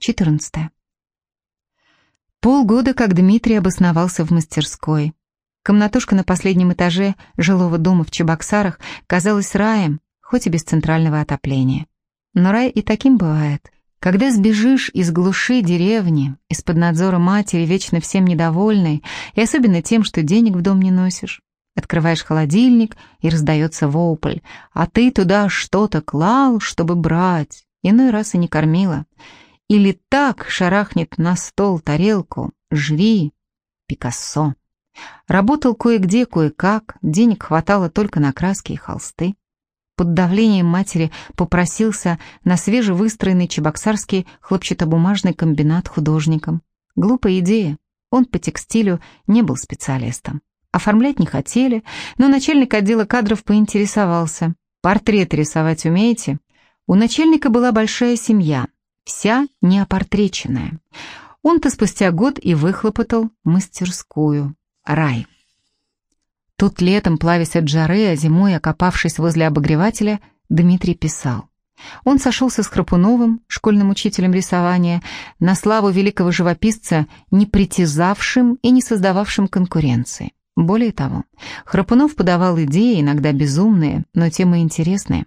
14. Полгода, как Дмитрий обосновался в мастерской. Комнатушка на последнем этаже жилого дома в Чебоксарах казалась раем, хоть и без центрального отопления. Но рай и таким бывает. Когда сбежишь из глуши деревни, из-под надзора матери, вечно всем недовольной, и особенно тем, что денег в дом не носишь, открываешь холодильник, и раздается вопль, а ты туда что-то клал, чтобы брать, иной раз и не кормила. Или так шарахнет на стол тарелку «Жри, Пикассо». Работал кое-где, кое-как, денег хватало только на краски и холсты. Под давлением матери попросился на свежевыстроенный чебоксарский хлопчатобумажный комбинат художником. Глупая идея, он по текстилю не был специалистом. Оформлять не хотели, но начальник отдела кадров поинтересовался. «Портрет рисовать умеете?» У начальника была большая семья, вся неопортреченная. Он-то спустя год и выхлопотал мастерскую. Рай. Тут летом, плавясь от жары, а зимой, окопавшись возле обогревателя, Дмитрий писал. Он сошелся с Храпуновым, школьным учителем рисования, на славу великого живописца, не притязавшим и не создававшим конкуренции. Более того, Храпунов подавал идеи, иногда безумные, но темы интересные.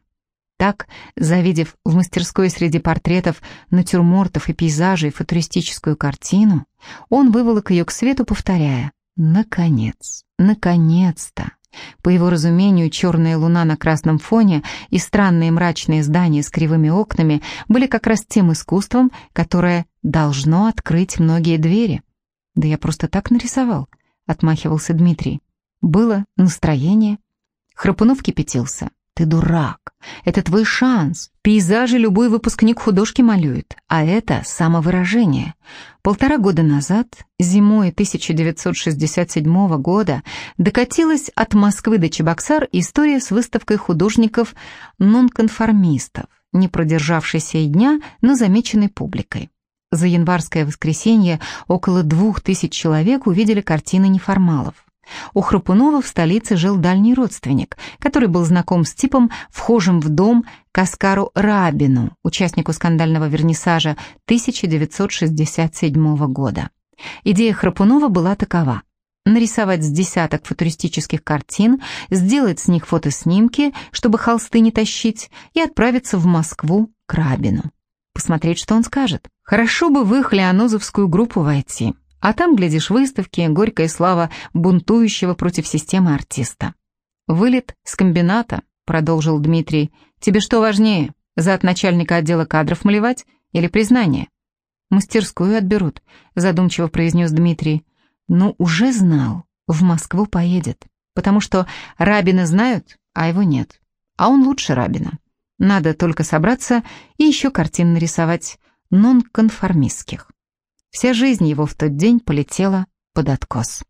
Так, завидев в мастерской среди портретов, натюрмортов и пейзажей футуристическую картину, он выволок ее к свету, повторяя «Наконец! Наконец-то!» По его разумению, черная луна на красном фоне и странные мрачные здания с кривыми окнами были как раз тем искусством, которое должно открыть многие двери. «Да я просто так нарисовал», — отмахивался Дмитрий. «Было настроение». Храпунов кипятился. Ты дурак. Это твой шанс. Пейзажи любой выпускник художки малюет, а это самовыражение. Полтора года назад, зимой 1967 года, докатилась от Москвы до Чебоксар история с выставкой художников-нонконформистов, не продержавшейся и дня, но замеченной публикой. За январское воскресенье около двух тысяч человек увидели картины неформалов. У Храпунова в столице жил дальний родственник, который был знаком с типом, вхожим в дом к Оскару Рабину, участнику скандального вернисажа 1967 года. Идея Храпунова была такова – нарисовать с десяток футуристических картин, сделать с них фотоснимки, чтобы холсты не тащить, и отправиться в Москву к Рабину. Посмотреть, что он скажет. Хорошо бы в их леонозовскую группу войти. А там, глядишь, выставки, горькая слава бунтующего против системы артиста. «Вылет с комбината», — продолжил Дмитрий. «Тебе что важнее, зад начальника отдела кадров малевать или признание?» «Мастерскую отберут», — задумчиво произнес Дмитрий. «Ну, уже знал, в Москву поедет, потому что Рабина знают, а его нет. А он лучше Рабина. Надо только собраться и еще картин нарисовать, нонконформистских. Вся жизнь его в тот день полетела под откос.